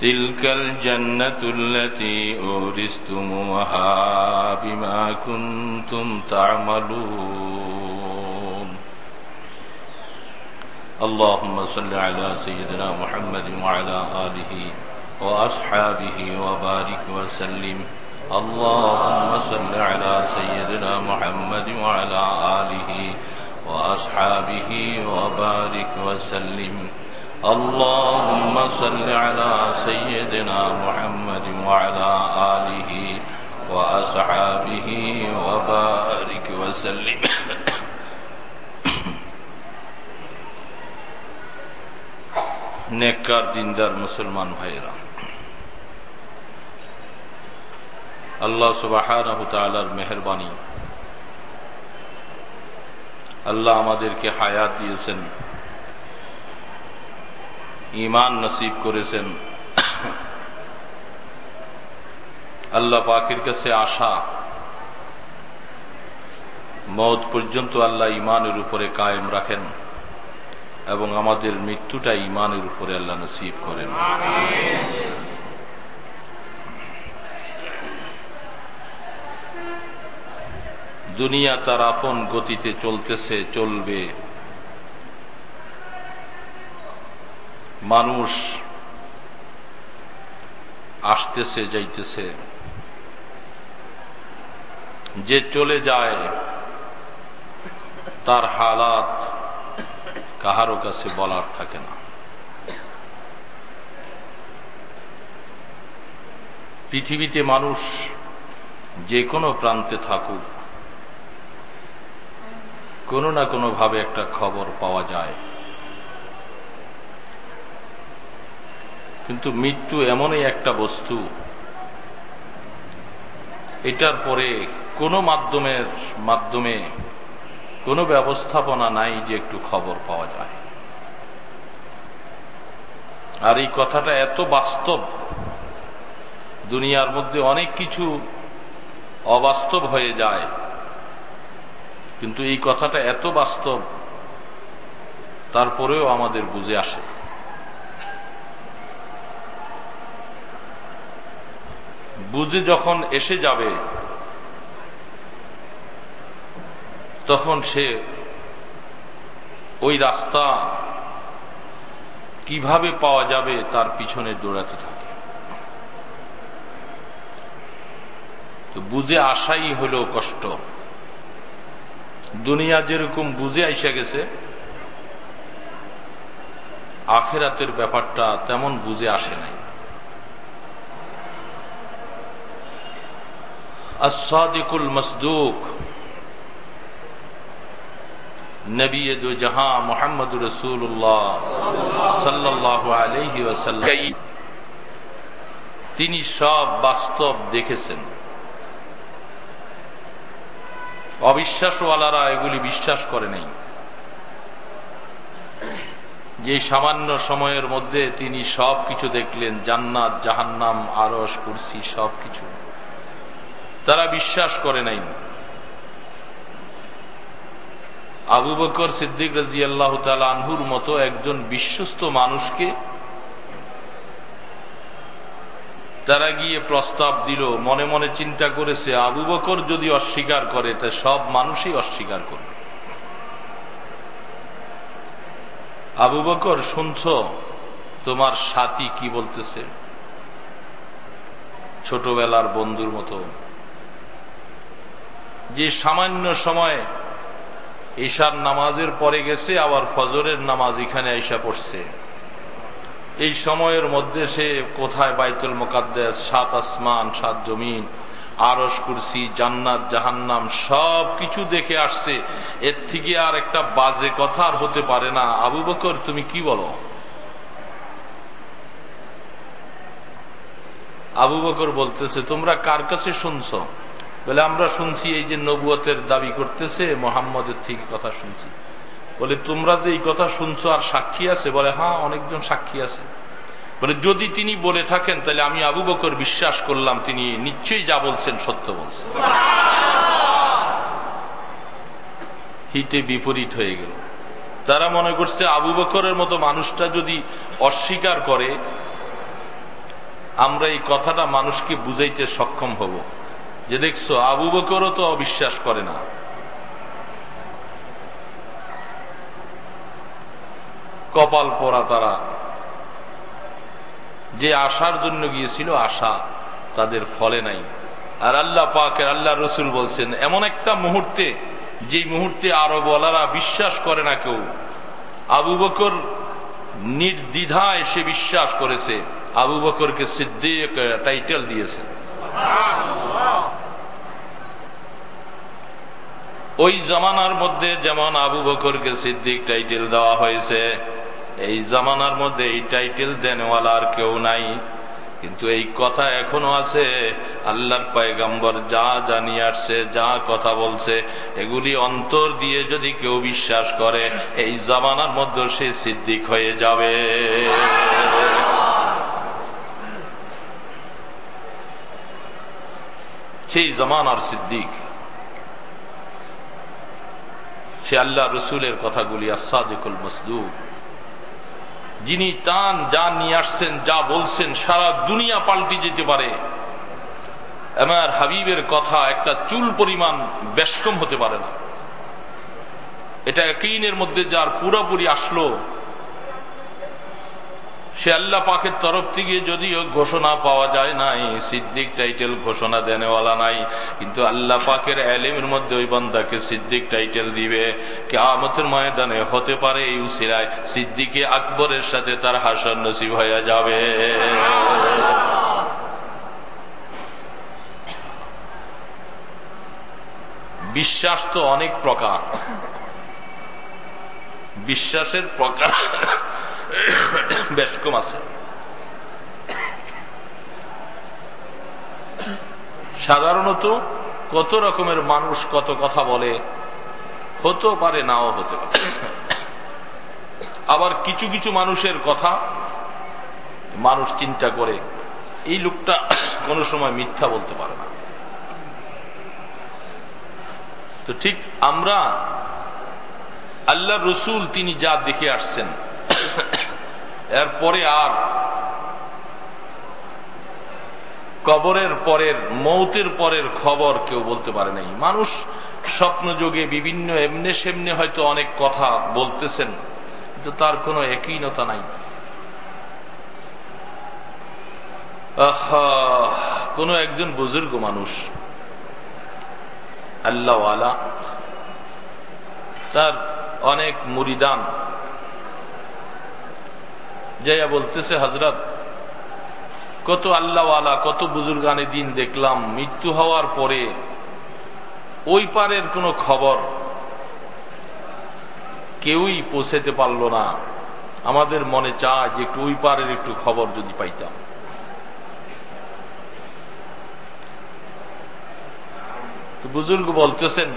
تلك الجنة التي أورثتموها بما كنتم تعملون اللهم صل على سيدنا محمد وعلى آله وأصحابه وبارك وسلم. اللهم صل على سيدنا محمد وعلى آله وأصحابه وبارك وسلم. اللهم صل على سيدنا محمد وعلى آله وأصحابه وبارك وسلم নেককার দিনদার মুসলমান ভাইরা আল্লাহ সুবাহ মেহরবানি আল্লাহ আমাদেরকে হায়াত দিয়েছেন ইমান নসিব করেছেন। আল্লাহ পাকের কাছে আশা। মত পর্যন্ত আল্লাহ ইমানের উপরে কায়েম রাখেন এবং আমাদের মৃত্যুটা ইমানের উপরে আল্লাহ নসিব করেন। দুনিয়া তার আপন গতিতে চলতেছে, চলবে। মানুষ আসতেছে, যাইতেছে। যে চলে যায়, তার হালাত কাহারও কাছে বলার থাকে না। পৃথিবীতে মানুষ যে কোনো প্রান্তে থাকুক, কোনো না কোনোভাবে একটা খবর পাওয়া যায়। কিন্তু মৃত্যু এমনই একটা বস্তু। এটার পরে কোনো মাধ্যমের মাধ্যমে কোনো ব্যবস্থাপনা নাই যে একটু খবর পাওয়া যায়। আর এই কথাটা এত বাস্তব, দুনিয়ার মধ্যে অনেক কিছু অবাস্তব হয়ে যায়। কিন্তু এই কথাটা এত বাস্তব, তারপরেও আমাদের বুঝে আসে। বুঝে যখন এসে যাবে, তখন সে ওই রাস্তা কীভাবে পাওয়া যাবে তার পিছনে দৌড়াতে থাকে। তো বুঝে আসাই হল কষ্ট। দুনিয়া যেরকম বুঝে আইসা গেছে, আখেরাতের ব্যাপারটা তেমন বুঝে আসে নাই। আসাদিকুল মসদুক নবী দু জাহা মোহাম্মদ রসুল্লাহ সাল্লাহ আলহি তিনি সব বাস্তব দেখেছেন। অবিশ্বাসওয়ালারা এগুলি বিশ্বাস করে নাই। যে সামান্য সময়ের মধ্যে তিনি সব কিছু দেখলেন জান্নাত জাহান্নাম আরস কুরসি সব কিছু তারা বিশ্বাস করে নাই। আবু বকর সিদ্দিক রাজি আল্লাহ আনহুর মতো একজন বিশ্বস্ত মানুষকে তারা গিয়ে প্রস্তাব দিল, মনে মনে চিন্তা করেছে, আবু বকর যদি অস্বীকার করে, তা সব মানুষই অস্বীকার করবে। আবু বকর, শুনছ, তোমার সাথী কি বলতেছে? ছোটবেলার বন্ধুর মতো। যে সামান্য সময় ঈশার নামাজের পরে গেছে, আবার ফজরের নামাজ এখানে আইসা পড়ছে। এই সময়ের মধ্যে সে কোথায়? বাইতুল মোকাদ্দেস, সাত আসমান, সাত জমিন আরস কুরসি, জান্নাত, জাহান্নাম, সব কিছু দেখে আসছে। এর থেকে আর একটা বাজে কথা আর হতে পারে না। আবু বকর, তুমি কি বলো? আবু বকর বলতেছে, তোমরা কার কাছে শুনছ? বলে, আমরা শুনছি এই যে নবুয়তের দাবি করতেছে, মোহাম্মদের থেকে কথা শুনছি। বলে, তোমরা যে এই কথা শুনছো আর সাক্ষী আছে? বলে হ্যাঁ অনেকজন সাক্ষী আছে। বলে, যদি তিনি বলে থাকেন, তাহলে আমি আবু বকর বিশ্বাস করলাম, তিনি নিশ্চয়ই যা বলছেন সত্য বলছেন। হিটে বিপরীত হয়ে গেল। তারা মনে করছে, আবু বকরের মতো মানুষটা যদি অস্বীকার করে, আমরা এই কথাটা মানুষকে বুঝাইতে সক্ষম হব। যে দেখছ, আবু বকরও তো অবিশ্বাস করে না। কপাল পরা তারা। যে আশার জন্য গিয়েছিল, আশা তাদের ফলে নাই। আর আল্লাহ পাকের আল্লাহ রসুল বলছেন, এমন একটা মুহূর্তে যে মুহূর্তে আরও বলারা বিশ্বাস করে না কেউ। আবু বকর নির্দ্বিধায় সে বিশ্বাস করেছে। আবু বকরকে সিদ্দিক টাইটেল দিয়েছে। ওই জমানার মধ্যে যেমন আবু বকরকে সিদ্দিক টাইটেল দেওয়া হয়েছে, এই জামানার মধ্যে এই টাইটেল দেনওয়ালা আর কেউ নাই। কিন্তু এই কথা এখনও আছে, আল্লাহর পায়গাম্বর যা জানিয়ে আসছে, যা কথা বলছে, এগুলি অন্তর দিয়ে যদি কেউ বিশ্বাস করে, এই জামানার মধ্যে সে সিদ্দিক হয়ে যাবে। সেই জামানার সিদ্দিক সে আল্লাহ রসুলের কথাগুলি আসাদিকুল মসদুক যিনি তান যা নিয়ে আসছেন, যা বলছেন, সারা দুনিয়া পাল্টি যেতে পারে। আমার হাবিবের কথা একটা চুল পরিমাণ ব্যস্তম হতে পারে না। এটা একইনের মধ্যে যার পুরোপুরি আসলো সে আল্লাহ পাকের তরফ থেকে যদিও ঘোষণা পাওয়া যায় নাই, সিদ্দিক টাইটেল ঘোষণা দেনেওয়ালা নাই, কিন্তু আল্লাহ পাকের অ্যালিমের মধ্যে ওই বন্দাকে সিদ্দিক টাইটেল দিবে। কে আমতের ময়দানে হতে পারে এই উসিরায় সিদ্দিকে আকবরের সাথে তার হাসন নসিব হয়ে যাবে। বিশ্বাস তো অনেক প্রকার। বিশ্বাসের প্রকার বেশ কম আছে। সাধারণত কত রকমের মানুষ কত কথা বলে হতে পারে, নাও হতে পারে। আবার কিছু কিছু মানুষের কথা মানুষ চিন্তা করে, এই লোকটা কোনো সময় মিথ্যা বলতে পারে না। তো ঠিক আমরা আল্লাহ রসুল তিনি যা দেখে আসছেন এরপরে আর কবরের পরের, মৌতের পরের খবর কেউ বলতে পারে নাই। মানুষ স্বপ্ন যোগে বিভিন্ন এমনে সেমনে হয়তো অনেক কথা বলতেছেন, কিন্তু তার কোনো একইনতা নাই। কোন একজন বুজুর্গ মানুষ, আল্লাহওয়ালা, তার অনেক মুরিদান যাইয়া বলতেছে হজরত কত আল্লাহওয়ালা, কত বুজুর্গানে দিন দেখলাম, মৃত্যু হওয়ার পরে ওই পারের কোনো খবর কেউই পৌঁছাতে পারল না। আমাদের মনে চায় যে একটু ওই পারের একটু খবর যদি পাইতাম। বুজুর্গ বলতেছেন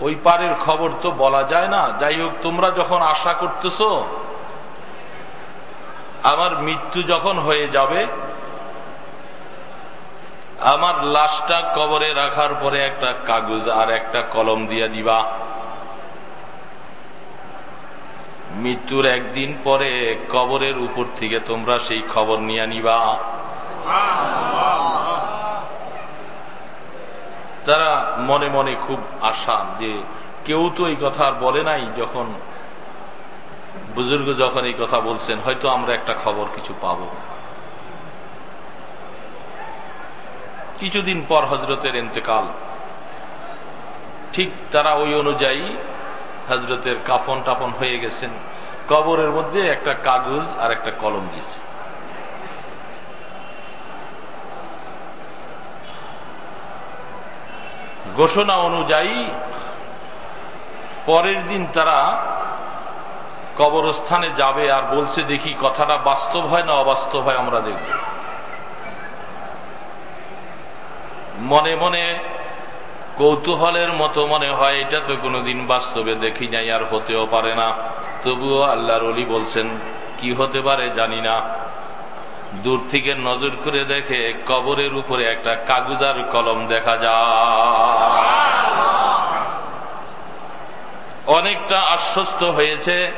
ওই পারের খবর তো বলা যায় না। যাই হোক, তোমরা যখন আশা করতেছ, আমার মৃত্যু যখন হয়ে যাবে, আমার লাশটা কবরে রাখার পরে একটা কাগজ আর একটা কলম দিয়ে দিবা। মৃত্যুর একদিন পরে কবরের উপর থেকে তোমরা সেই খবর নিয়ে নিবা। তারা মনে মনে খুব আশা যে কেউ তো এই কথা আর বলে নাই যখন বুজুর্গ যখন এই কথা বলছেন, হয়তো আমরা একটা খবর কিছু পাব। কিছুদিন পর হজরতের এতেকাল ঠিক তারা ওই অনুযায়ী হজরতের কাফন টাফন হয়ে গেছেন। কবরের মধ্যে একটা কাগজ আর একটা কলম দিয়েছে। ঘোষণা অনুযায়ী পরের দিন তারা কবরস্থানে যাবে আর বলছে, দেখি, কথাটা বাস্তব হয় না অবাস্তব হয় আমরা দেখব। মনে মনে কৌতূহলের মতো মনে হয়, এটা তো কোনোদিন বাস্তবে দেখি নাই, আর হতেও পারে না। তবুও আল্লাহর অলি বলছেন, কি হতে পারে জানি না। দূর থেকে নজর করে দেখে কবরের উপরে একটা কাগুজার কলম দেখা যায়। অনেকটা আশ্বস্ত হয়েছে,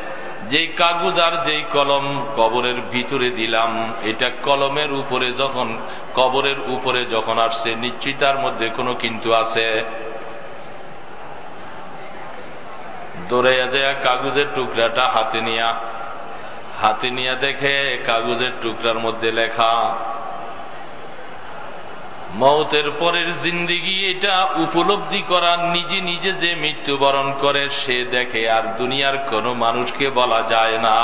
যেই কাগজ আর যেই কলম কবরের ভিতরে দিলাম, এটা কলমের উপরে যখন, কবরের উপরে যখন আসছে, নিশ্চিতার মধ্যে কোনো কিন্তু আছে। দৌড়াইয়া যায় কাগজের টুকরাটা হাতে নিয়া হাতে নিয়ে দেখে, কাগজের টুকরার মধ্যে লেখা, মৌতের পরের জিন্দিগি এটা উপলব্ধি করা, নিজে নিজে যে মৃত্যুবরণ করে, সে দেখে আর দুনিয়ার কোনো মানুষকে বলা যায় না।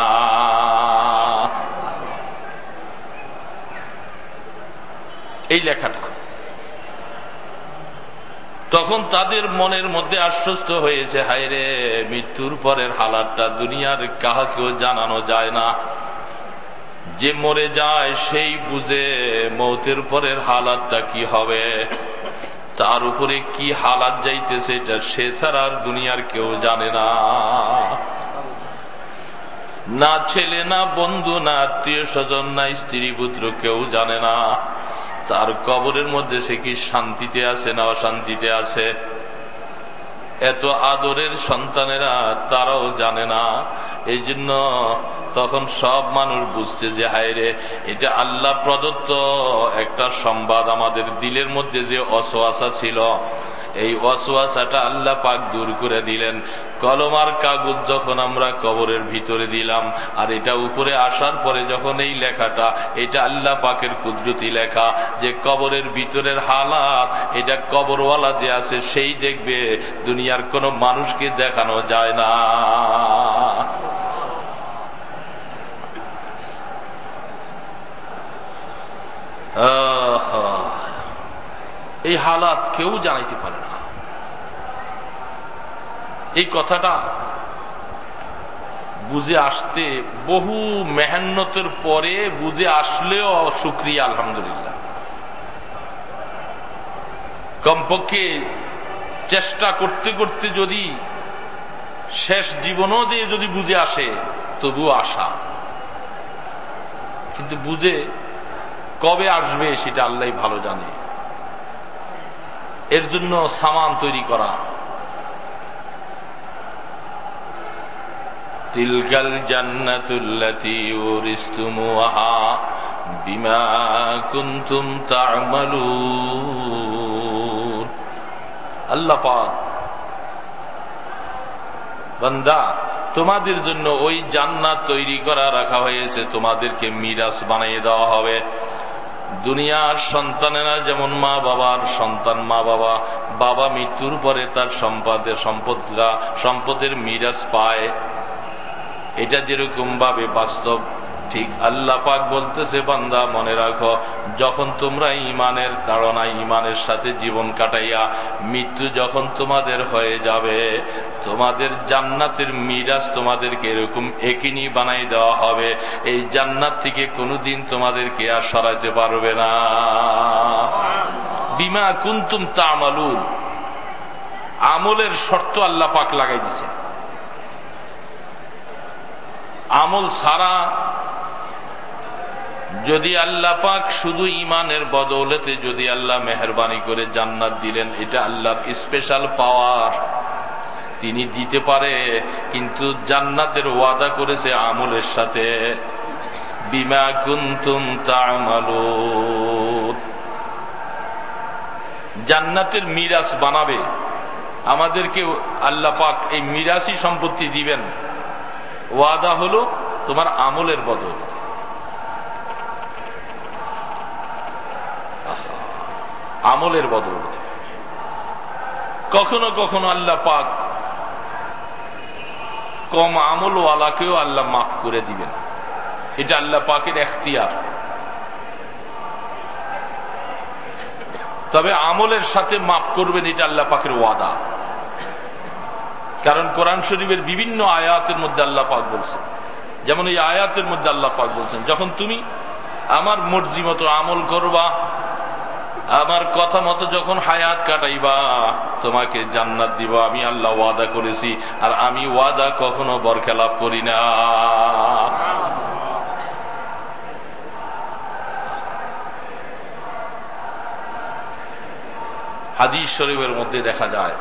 এই লেখাটা। তখন তাদের মনের মধ্যে আশ্বস্ত হয়েছে হায়রে মৃত্যুর পরের হালাতটা দুনিয়ার কাহাকেও জানানো যায় না। যে মরে যায় সেই বুঝে মৌতের পরের হালাতটা কি হবে। তার উপরে কি হালাত যাইতেছে এটা সে ছাড়া আর দুনিয়ার কেউ জানে না। না ছেলে, না বন্ধু, না আত্মীয় স্বজন, না স্ত্রী পুত্র কেউ জানে না। তার কবরের মধ্যে সে কি শান্তিতে আছে না অশান্তিতে আছে? এত আদরের সন্তানেরা তারাও জানে না। এই জন্য তখন সব মানুষ বুঝছে যে হায়রে এটা আল্লাহ প্রদত্ত একটা সংবাদ আমাদের দিলের মধ্যে যে অসোয়াশা ছিল। এই অসোয়াশাটা আল্লাহ পাক দূর করে দিলেন। কলমার কাগজ যখন আমরা কবরের ভিতরে দিলাম, আর এটা উপরে আসার পরে যখন এই লেখাটা, এটা আল্লাহ পাকের কুদরতি লেখা, যে কবরের ভিতরের হালাত, এটা কবরওয়ালা যে আছে সেই দেখবে, দুনিয়ার কোনো মানুষকে দেখানো যায় না। এই হালাত কেউ জানাইতে পারে না। এই কথাটা বুঝে আসতে বহু মেহান্নতের পরে বুঝে আসলেও সুক্রিয়া আলহামদুলিল্লাহ। কমপক্ষে চেষ্টা করতে করতে যদি শেষ জীবনও যে যদি বুঝে আসে তবু আশা। কিন্তু বুঝে কবে আসবে সেটা আল্লাহ ভালো জানে। এর জন্য সামান তৈরি করা। তিলকাল জান্নাতুল্লাতি উরিস্তুমুহা বিমা কুনতুম তা'মালুন। আল্লাহ পাক তোমাদের জন্য ওই জান্নাত তৈরি করা রাখা হয়েছে, তোমাদেরকে মিরাস বানিয়ে দেওয়া হবে। দুনিয়ার সন্তানেরা যেমন মা বাবার সন্তান, মা বাবা বাবা মৃত্যুর পরে তার সম্পদের সম্পদরা সম্পদের মিরাজ পায়। এটা যেরকম ভাবে বাস্তব ঠিক, আল্লাহ পাক বলতেছে, বান্দা, মনে রাখো, যখন তোমরা ইমানের তাড়না ইমানের সাথে জীবন কাটাইয়া মৃত্যু যখন তোমাদের হয়ে যাবে, তোমাদের জান্নাতের মিরাজ তোমাদেরকে এরকম একিনি বানাই দেওয়া হবে। এই জান্নাত থেকে কোনোদিন তোমাদেরকে আর সরাইতে পারবে না। বিমা কুন্তুম তামালুন। আমলের শর্ত আল্লাহ পাক লাগাই দিছে আমল সারা যদি আল্লাহ পাক শুধু ইমানের বদৌলতে যদি আল্লাহ মেহরবানি করে জান্নাত দিলেন, এটা আল্লাহর স্পেশাল পাওয়ার তিনি দিতে পারে, কিন্তু জান্নাতের ওয়াদা করেছে আমলের সাথে। বিমা কুন্তুম তামালু জান্নাতের মিরাস বানাবে। আমাদেরকে আল্লাহ পাক এই মিরাসি সম্পত্তি দিবেন। ওয়াদা হল তোমার আমলের বদল আমলের বদলতে কখনো কখনো আল্লাহ পাক কম আমলওয়ালাকেও আল্লাহ মাফ করে দিবেন। এটা আল্লাহ পাকের এখতিয়ার। তবে আমলের সাথে মাফ করবেন, এটা আল্লাহ পাকের ওয়াদা। কারণ কোরআন শরীফের বিভিন্ন আয়াতের মধ্যে আল্লাহ পাক বলছেন। যেমন এই আয়াতের মধ্যে আল্লাহ পাক বলছেন, যখন তুমি আমার মর্জি মতো আমল করবা আমার কথা মতো যখন হায়াত কাটাইবা, তোমাকে জান্নাত দিব, আমি আল্লাহ ওয়াদা করেছি, আর আমি ওয়াদা কখনো বরখেলাপ করি না। হাদিস শরীফের মধ্যে দেখা যায়,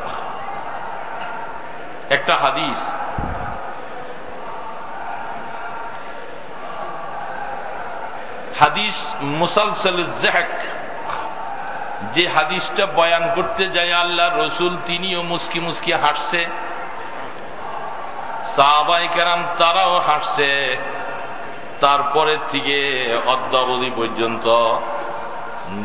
একটা হাদিস হাদিস মুসালসল জেহক যে হাদিসটা বয়ান করতে যায় আল্লাহ রসুল, তিনিও মুসকি মুসকি হাসছে সাহাবাই কেরাম তারাও হাসছে তারপরের থেকে অদ্যাবধি পর্যন্ত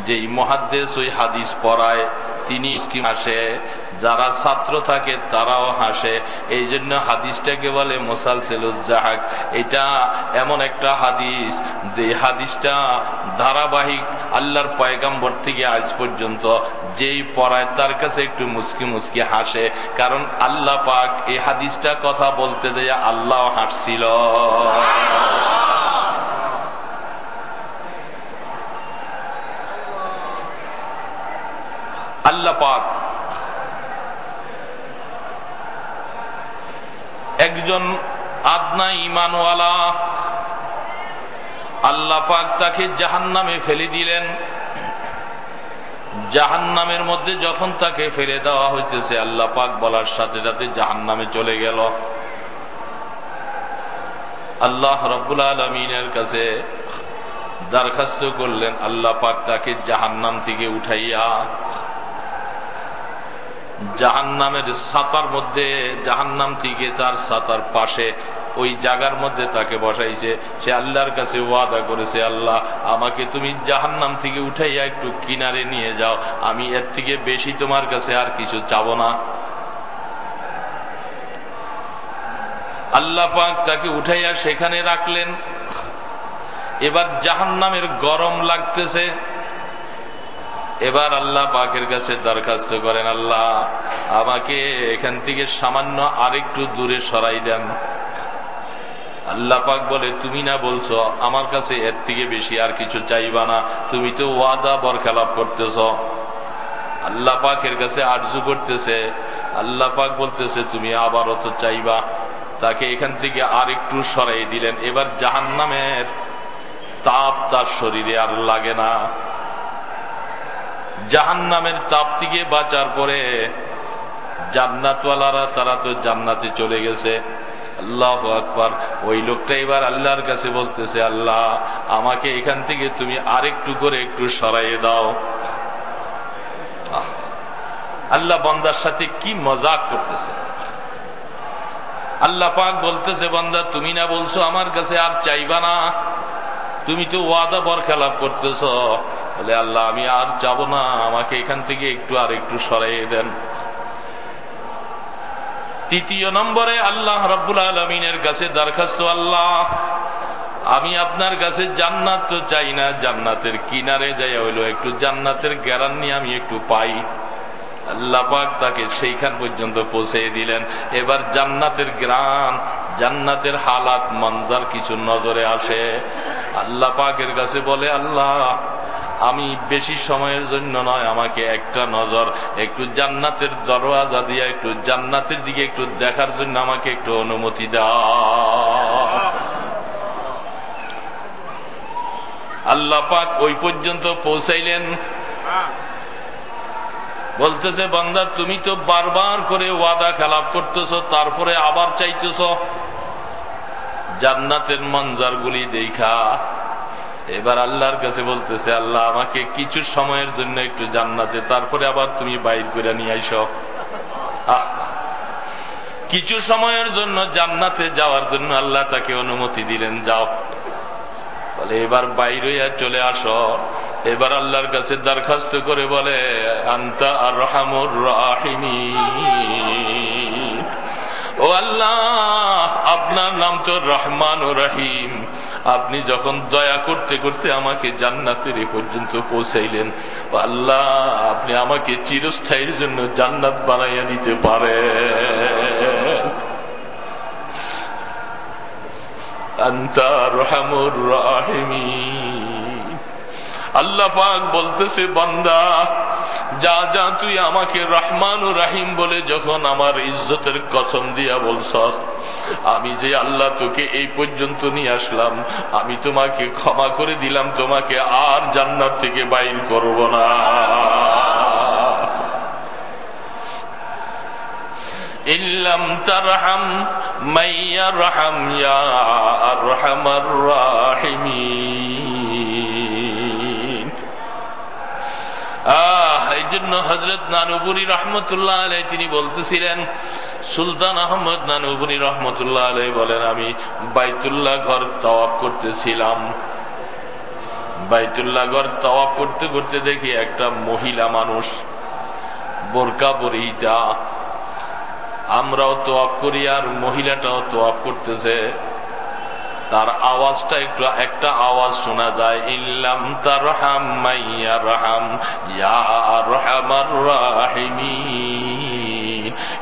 যেই মহাদ্দেশ ওই হাদিস পড়ায় তিনি হাসে? যারা ছাত্র থাকে, তারাও হাসে। এই জন্য হাদিসটাকে বলে মোসাল জাহাক। এটা এমন একটা হাদিস, যে হাদিসটা ধারাবাহিক আল্লাহর পয়গাম্বর থেকে আজ পর্যন্ত যেই পড়ায় তার কাছে একটু মুসকি মুসকি হাসে। কারণ আল্লাহ পাক এই হাদিসটা কথা বলতে দেয় আল্লাহ হাসছিল। আল্লাহ পাক একজন আদনা ইমানওয়ালা আল্লাহ পাক তাকে জাহান নামে ফেলে দিলেন। জাহান নামের মধ্যে যখন তাকে ফেলে দেওয়া হইতেছে, আল্লাহ পাক বলার সাথে সাথে জাহান নামে চলে গেল। আল্লাহ রব্বুল আলমিনের কাছে দরখাস্ত করলেন, আল্লাহ পাক তাকে জাহান্নাম থেকে উঠাইয়া জাহান্নামের সাতার মধ্যে, জাহান্নাম থেকে তার সাতার পাশে, ওই জায়গার মধ্যে তাকে বসাইছে। সে আল্লাহর কাছে ওয়াদা করেছে, আল্লাহ, আমাকে তুমি জাহান্নাম থেকে উঠাইয়া একটু কিনারে নিয়ে যাও। আমি এর থেকে বেশি তোমার কাছে আর কিছু চাব না। আল্লাহ পাক তাকে উঠাইয়া সেখানে রাখলেন। এবার জাহান্নামের গরম লাগতেছে। এবার আল্লাহ পাকের কাছে দরখাস্ত করেন, আল্লাহ, আমাকে এখান থেকে সামান্য আরেকটু দূরে সরাই দেন। আল্লাহ পাক বলে, তুমি না বলছো, আমার কাছে এর থেকে বেশি আর কিছু চাইবা না। তুমি তো ওয়াদা বরখেলাপ করতেছ। আল্লাহ পাকের কাছে আর্জু করতেছে। আল্লাহ পাক বলতেছে, তুমি আবারও তো চাইবা। তাকে এখান থেকে আর একটু সরাই দিলেন। এবার জাহান্নামের তাপ তার শরীরে আর লাগে না। জাহান নামের তাপ থেকে বাঁচার পরে জান্নাতওয়ালারা, তারা তো জান্নাতে চলে গেছে। আল্লাহ আকবার। ওই লোকটা এবার আল্লাহর কাছে বলতেছে, আল্লাহ, আমাকে এখান থেকে তুমি আরেকটু করে একটু সরাইয়ে দাও। আল্লাহ বন্দার সাথে কি মজাক করতেছে? আল্লাহ পাক বলতেছে, বন্দা, তুমি না বলছো আমার কাছে আর চাইবা না। তুমি তো ওয়াদা বর খেলাপ করতেছ। বলে, আল্লাহ, আমি আর যাব না। আমাকে এখান থেকে একটু আর একটু সরাইয়ে দেন। তৃতীয় নম্বরে, আল্লাহ রব্বুল আলমিনের কাছে দরখাস্ত, আল্লাহ, আমি আপনার কাছে জান্নাত তো চাই না। জান্নাতের কিনারে যাই হইল, একটু জান্নাতের গ্যারান্নি আমি একটু পাই। আল্লাহ পাক তাকে সেইখান পর্যন্ত পৌঁছে দিলেন। এবার জান্নাতের গ্রান জান্নাতের হালাত মঞ্জার কিছু নজরে আসে। আল্লাহ পাকের কাছে বলে, আল্লাহ আমি বেশি সময়ের জন্য নয়, আমাকে একটা নজর, একটু জান্নাতের দরওয়াজা দিয়ে, একটু জান্নাতের দিকে একটু দেখার জন্য আমাকে একটু অনুমতি দাও। আল্লাহ পাক ওই পর্যন্ত পৌঁছাইলেন। বলতেছে, বান্দা, তুমি তো বারবার করে ওয়াদা খেলাপ করতেছ, তারপরে আবার চাইতেছ। জান্নাতের মঞ্জারগুলি দেখা। এবার আল্লাহর কাছে বলতেছে, আল্লাহ, আমাকে কিছু সময়ের জন্য একটু জান্নাতে, তারপরে আবার তুমি বাইর করে নিয়ে আইস। কিছু সময়ের জন্য জান্নাতে যাওয়ার জন্য আল্লাহ তাকে অনুমতি দিলেন, যাও। বলে, এবার বাইরে চলে আসো। এবার আল্লাহর কাছে দরখাস্ত করে বলে, আন্তা আর রহামুর রাহিনী ও আল্লাহ, আপনার নাম তো রহমান ও রহিম। আপনি যখন দয়া করতে করতে আমাকে জান্নাতের এ পর্যন্ত পৌঁছাইলেন, আল্লাহ, আপনি আমাকে চিরস্থায়ীর জন্য জান্নাত বানাইয়া দিতে পারে আল্লাহ পাক বলতেছে, বান্দা যা যা তুই আমাকে রহমান ও রাহিম বলে যখন আমার ইজ্জতের কসম দিয়া বলছ আমি যে আল্লাহ তোকে এই পর্যন্ত নিয়ে আসলাম, আমি তোমাকে ক্ষমা করে দিলাম, তোমাকে আর জান্নার থেকে বাইর করব না। ইল্লাম তারহাম মাইয়া রহাম ইয়া রহমার রাহিমিন আহ এই জন্য হজরত নানুপুরি রহমতুল্লাহ আলাই তিনি বলতেছিলেন, সুলতান আহমদ নানুপুরি রহমতুল্লাহ আলাই বলেন, আমি বাইতুল্লাহ ঘর তওয়াব করতেছিলাম। বাইতুল্লাহ ঘর তওয়াব করতে করতে দেখি একটা মহিলা মানুষ, বোরকা পরিহিতা। আমরাও তো অফ করি আর মহিলাটাও তো অফ করতেছে। তার আওয়াজটা একটু একটা আওয়াজ শোনা যায় ইল্লাম তার রহাম মাইয়া রহাম ইয়া রাহিমী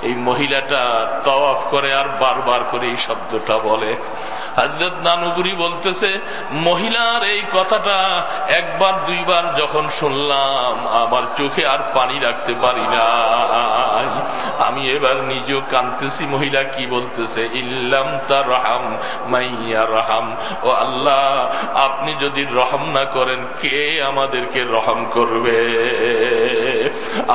এই মহিলাটা তওয়াফ করে আর বারবার করে এই শব্দটা বলে। হাজরত নানুগুরি বলতেছে, মহিলার এই কথাটা একবার, দুইবার যখন শুনলাম, আমার চোখে আর পানি রাখতে পারি না আমি এবার নিজেও কানতেছি মহিলা কি বলতেছে? ইল্লাম তার রহাম মাইয়া রহাম ও আল্লাহ, আপনি যদি রহম না করেন, কে আমাদেরকে রহম করবে?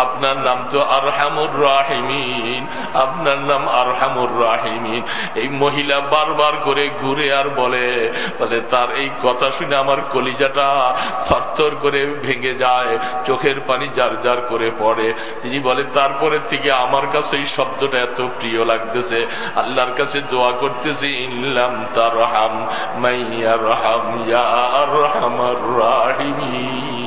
আপনার নাম তো আরহামুর রাহিমিন। আপনার নাম আরহামুর রাহিমিন। এই মহিলা বারবার করে ঘুরে আর বলে বলে, তার এই কথা শুনে আমার কলিজাটা থরথর করে ভেঙে যায়, চোখের পানি জার জার করে পড়ে। তিনি বলে, তারপরে থেকে আমার কাছে এই শব্দটা এত প্রিয় লাগতেছে। আল্লাহর কাছে দোয়া করতেছি ইনলাম তার রহাম মাইয়া রহাম ইয়া রহমার রাহিমী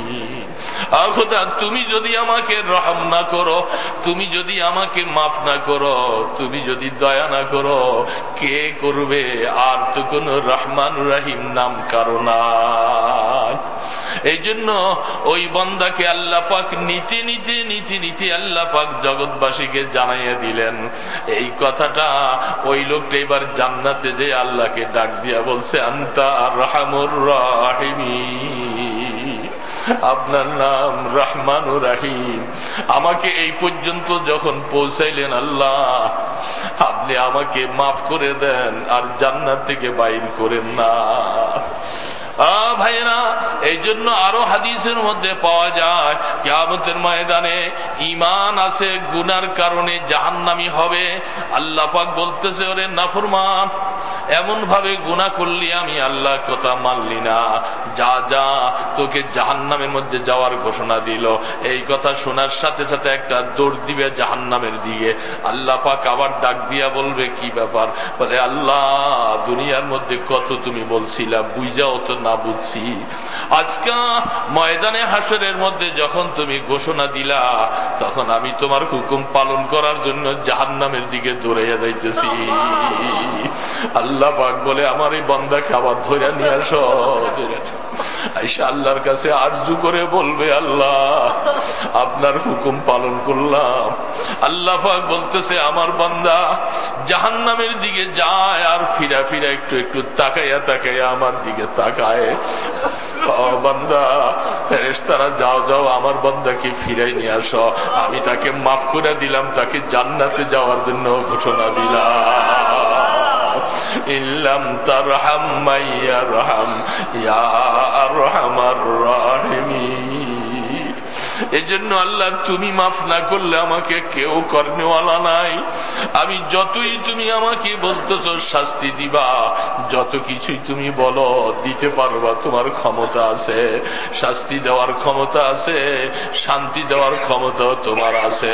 খোদা তুমি যদি আমাকে রহম না করো, তুমি যদি আমাকে মাফ না করো, তুমি যদি দয়া না করো, কে করবে? আর তো কোন রহমান রাহিম নাম কারও না এই জন্য ওই বন্দাকে আল্লাহ পাক নিতে নিতে নিতে নিতে আল্লাহ পাক জগৎবাসীকে জানাইয়া দিলেন। এই কথাটা ওই লোকটা এবার জান্নাতে যে আল্লাহকে ডাক দিয়া বলছে, আন্তা রহমুর রাহিমী। আপনার নাম রহমান রাহিম। আমাকে এই পর্যন্ত যখন পৌঁছাইলেন আল্লাহ, আপনি আমাকে মাফ করে দেন আর জান্নার থেকে বাইর করেন না। ভাইরা এই জন্য আরও হাদিসের মধ্যে পাওয়া যায় কেমতের ময়দানে ইমান আছে গুনার কারণে জাহান্নামি হবে। আল্লাহ পাক বলতেছে, ওরে নাফরমান এমন ভাবে গুণা করলি আমি আল্লাহ কথা মানলি না। যা যা তোকে জাহান্নামের মধ্যে যাওয়ার ঘোষণা দিল। এই কথা শোনার সাথে সাথে একটা দৌড় দিবে জাহান্নামের দিকে। আল্লাহ পাক আবার ডাক দিয়া বলবে, কি ব্যাপার? বলে, আল্লাহ, দুনিয়ার মধ্যে কত তুমি বলছিলা, বুঝাও তো না বুঝছি আজকা ময়দানে হাসরের মধ্যে যখন তুমি ঘোষণা দিলা তখন আমি তোমার হুকুম পালন করার জন্য জাহান্নামের দিকে দৌড়াইয়া যাইতেছি। আল্লাহ। পাক বলে আমার এই বন্দা খাবার ধরে নিয়ে আস। আইসা আল্লাহর কাছে আরজু করে বলবে আল্লাহ আপনার হুকুম পালন করলাম। আল্লাহ পাক বলতেছে আমার বান্দা জাহান্নামের দিকে যায় আর ফিরা ফিরা একটু একটু তাকাইয়া তাকাইয়া আমার দিকে তাকায়। বান্দা ফেরেস তারা যাও যাও, আমার বান্দাকে ফিরাই নিয়ে আস। আমি তাকে মাফ করে দিলাম, তাকে জান্নাতে যাওয়ার জন্য ঘোষণা দিলাম। ইল্লাম তার হাম মাইয়া রহাম ইয়া রহমার রাহিমী এজন্য আল্লাহ, তুমি মাফ না করলে আমাকে কেউ কর্মেওয়ালা নাই। আমি যতই তুমি আমাকে বলতেছ শাস্তি দিবা, যত কিছুই তুমি বলো, দিতে পারবা, তোমার ক্ষমতা আছে। শাস্তি দেওয়ার ক্ষমতা আছে, শান্তি দেওয়ার ক্ষমতা তোমার আছে।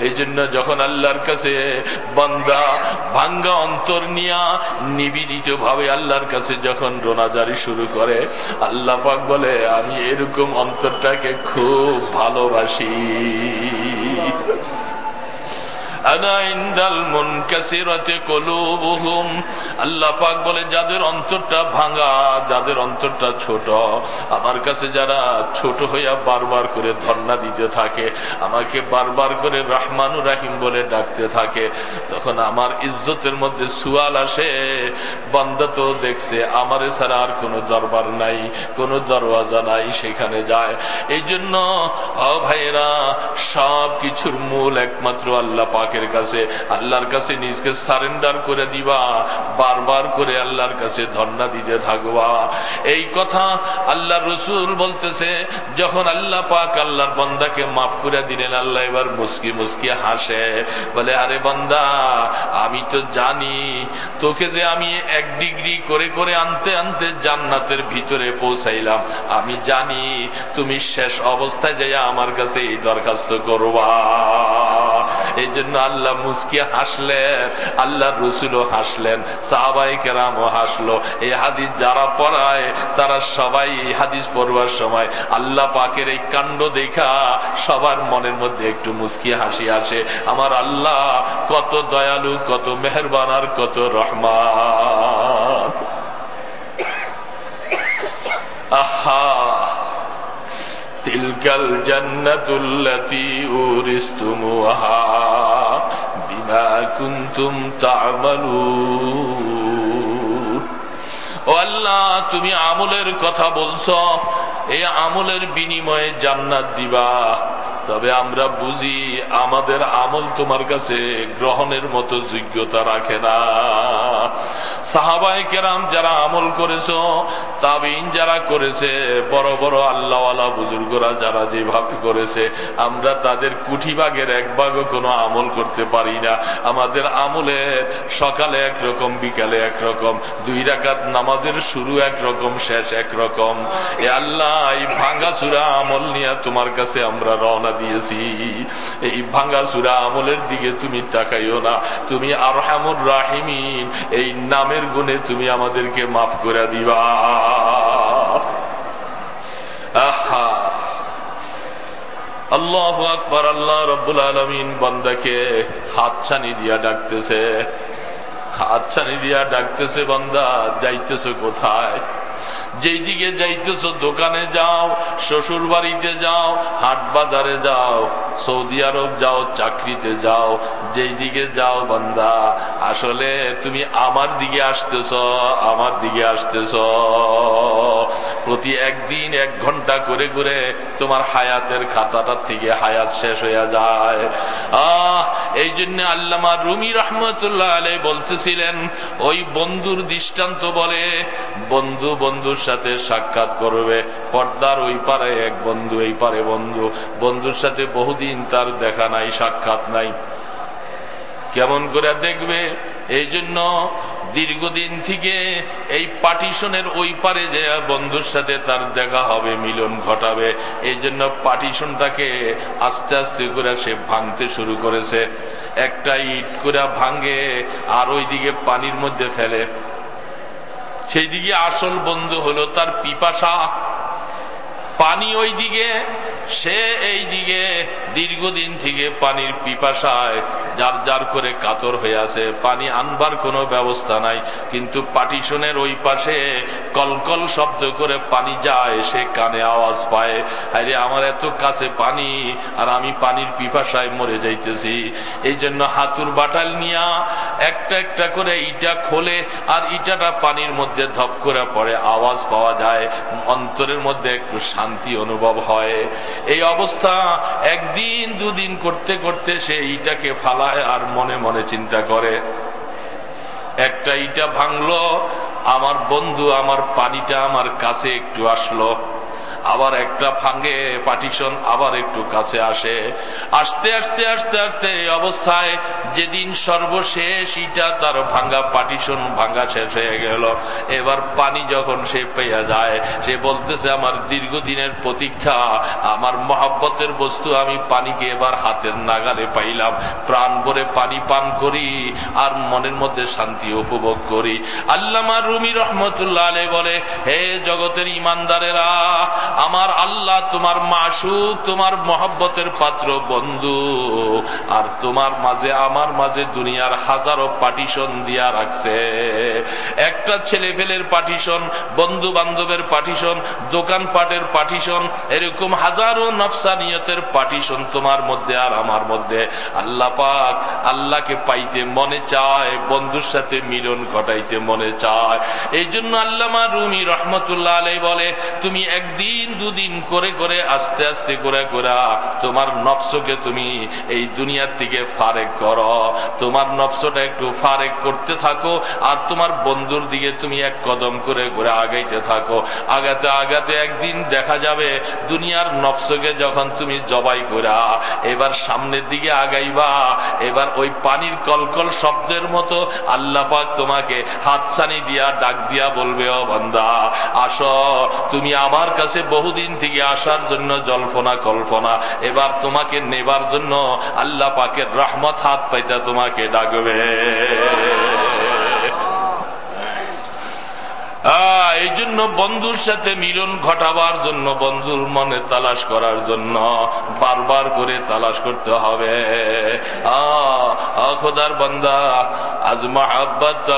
এই জন্য যখন আল্লাহর কাছে বন্দা ভাঙ্গা অন্তর নিয়া নিবিদিত ভাবে আল্লাহর কাছে যখন রোনাজারি শুরু করে, আল্লাহ পাক বলে, আমি এরকম অন্তরটাকে খুব ভালোবাসি। আল্লাহ পাক বলে, যাদের অন্তরটা ভাঙা, যাদের অন্তরটা ছোট, আমার কাছে যারা ছোট হইয়া বারবার করে ধর্ণা দিতে থাকে, আমাকে বারবার করে রহমানুর রাহিম বলে ডাকতে থাকে, তখন আমার ইজ্জতের মধ্যে সুয়াল আসে বন্ধ তো দেখছে আমার ছাড়া আর কোনো দরবার নাই, কোনো দরওয়াজা নাই, সেখানে যায়। এই জন্য ভাইয়েরা সব কিছুর মূল একমাত্র আল্লাহ পাকের কাছে, আল্লাহর কাছে নিজকে সারেন্ডার করে দিবা, বারবার করে আল্লাহর কাছে ধর্ণা দিতে থাকবা। এই কথা আল্লাহ রসুল বলতেছে, যখন আল্লাহ পাক আল্লাহর বন্দাকে মাফ করে দিলেন, আল্লাহ এবার মুসকি মুসকি হাসে, বলে, আরে বন্দা, আমি তো জানি, তোকে যে আমি এক ডিগ্রি করে করে আনতে আনতে জান্নাতের ভিতরে পৌঁছাইলাম, আমি জানি তুমি শেষ অবস্থায় যাইয়া আমার কাছে এই দরখাস্ত করবা। এই জন্য আল্লাহ মুসকি হাসলেন আল্লাহ রসুলও হাসলেন, সাহাবাই কেরামও হাসলো। এই হাদিস যারা পড়ায়, তারা সবাই এই হাদিস পড়বার সময় আল্লাহ পাকের এই কাণ্ড দেখা সবার মনের মধ্যে একটু মুসকি হাসি আসে। আমার আল্লাহ কত দয়ালু, কত মেহরবান আর কত রহমান। আহা! তিলকাল জান্নাতুল্লাতি উরিস্তুমুহা বিমা কুনতুম তা'মালুন। ও আল্লাহ, তুমি আমলের কথা বলছ এই আমলের বিনিময়ে জান্নাত দিবা। তবে আমরা বুঝি আমাদের আমল তোমার কাছে গ্রহণের মতো যোগ্যতা রাখে না। সাহাবাই কেরাম যারা আমল করেছ তাবিন যারা করেছে, বড় বড় আল্লাহওয়ালা বুজুর্গরা যারা যেভাবে করেছে, আমরা তাদের কুঠি ভাগের এক ভাগও কোনো আমল করতে পারি না। আমাদের আমলে সকালে একরকম, বিকালে একরকম, দুই রাকাত নামাজের শুরু একরকম, শেষ একরকম। এ আল্লাহ, এই ভাঙ্গাসুরা আমল নিয়ে তোমার কাছে আমরা রওনা দিয়েছি। এই ভাঙ্গা সুরা আমলের দিকে তুমি তাকাইও না। তুমি আরহামুর রাহিমিন। এই নামের গুণে তুমি আমাদেরকে মাফ করে দিবা। আল্লাহ আকবর, আল্লাহ রব্বুল আলমিন বন্দাকে হাতছানি দিয়া ডাকতেছে। হাতছানি দিয়া ডাকতেছে, বন্দা, যাইতেছে কোথায়? যেই দিকে যাইতেছ দোকানে যাও শ্বশুর বাড়িতে যাও হাট বাজারে যাও, সৌদি আরব যাও, চাকরিতে যাও যেই দিকে যাও বান্দা, আসলে তুমি আমার দিকে আসতেছ, আমার দিকে আসতেছ। প্রতি একদিন এক ঘণ্টা করে করে তোমার হায়াতের খাতাটার থেকে হায়াত শেষ হয়ে যায়। আহ এই জন্য আল্লামা রুমি রহমতুল্লাহ আলে বলতেছিলেন, ওই বন্ধুর দৃষ্টান্ত বলে, বন্ধু বন্ধুর সাথে সাক্ষাৎ করবে। পর্দার ওই পারে এক বন্ধু, এই পারে বন্ধু। বন্ধুর সাথে বহুদিন তার দেখা নাই, সাক্ষাৎ নাই। কেমন করে দেখবে? এই জন্য দীর্ঘদিন থেকে এই পার্টিশনের ওই পারে যে বন্ধুর সাথে তার দেখা হবে, মিলন ঘটাবে এই জন্য পার্টিশনটাকে আস্তে আস্তে করে সে ভাঙতে শুরু করেছে। একটা ইট করে ভাঙে আর ওই দিকে পানির মধ্যে ফেলে। সেই দিকে আসল বন্ধু হলো তার পিপাসা পানি ওই দিকে সে এই দিকে দীর্ঘদিন থেকে পানির পিপাসায় যার যার করে কাতর হয়ে আছে। পানি আনবার কোনো ব্যবস্থা নাই, কিন্তু পাটিশনের ওই পাশে কলকল শব্দ করে পানি যায়, সে কানে আওয়াজ পায় আরে আমার এত কাছে পানি, আর আমি পানির পিপাসায় মরে যাইতেছি। এই জন্য হাতুর বাটাল নিয়া একটা একটা করে ইটা খোলে, আর ইটাটা পানির মধ্যে ধপ করে পড়ে, আওয়াজ পাওয়া যায়। অন্তরের মধ্যে একটু শান্তি অনুভব হয়। এই অবস্থা একদিন, দুদিন করতে করতে সে ইটাকে ফালায় আর মনে মনে চিন্তা করে। একটা ইটা ভাঙল, আমার বন্ধু আমার পানিটা আমার কাছে একটু আসলো। আবার একটা ভাঙ্গে পার্টিশন আবার একটু কাছে আসে। আসতে আসতে আসতে আসতে অবস্থায় যেদিন সর্বশেষ ইটা তার ভাঙ্গা পার্টিশন ভাঙ্গা শেষ হয়ে গেল। এবার পানি যখন সে পেয়ে যায়, সে বলতেছে, আমার দীর্ঘদিনের প্রতীক্ষা, আমার মহাব্বতের বস্তু আমি পানিকে এবার হাতের নাগালে পাইলাম। প্রাণ ভরে পানি পান করি আর মনের মধ্যে শান্তি উপভোগ করি। আল্লামা রুমি রহমতুল্লাহ বলে, হে জগতের ইমানদারেরা আমার আল্লাহ তোমার মাসুক, তোমার মহব্বতের পাত্র, বন্ধু। আর তোমার মাঝে, আমার মাঝে দুনিয়ার হাজারো পার্টিশন দিয়া রাখছে। একটা ছেলে ফেলের পার্টিশন বন্ধু বান্ধবের পার্টিশন দোকানপাটের পার্টিশন এরকম হাজারো নফসানিয়তের পার্টিশন তোমার মধ্যে আর আমার মধ্যে। আল্লাহ পাক আল্লাহকে পাইতে মনে চায়, বন্ধুর সাথে মিলন ঘটাইতে মনে চায়। এই জন্য আল্লামা রুমি রহমতুল্লাহ আলাই বলে, তুমি একদিন দুদিন করে করে, আস্তে আস্তে করে করে, তোমার নফসকে তুমি এই দুনিয়ার থেকে ফারেক করো। তোমার নফসটা একটু ফারেক করতে থাকো আর তোমার বন্ধুর দিকে তুমি এক কদম করে করে আগাইতে থাকো। আগাতে আগাতে একদিন দেখা যাবে দুনিয়ার নফসকে যখন তুমি জবাই করা এবার সামনের দিকে আগাইবা, এবার ওই পানির কলকল শব্দের মতো আল্লাপাক তোমাকে হাতছানি দিয়া, ডাক দিয়া বলবে, ও বন্দা, আস, তুমি আমার কাছে বহুদিন থেকে আসার জন্য জল্পনা কল্পনা। এবার তোমাকে নেবার জন্য আল্লাহ পাকের রহমত হাত পাইতে তোমাকে ডাকবে। এই জন্য বন্ধুর সাথে মিলন ঘটাবার জন্য বন্ধুর মনে তালাশ করার জন্য বারবার করে তালাশ করতে হবে। খোদার বন্দা আজ মহাব্বত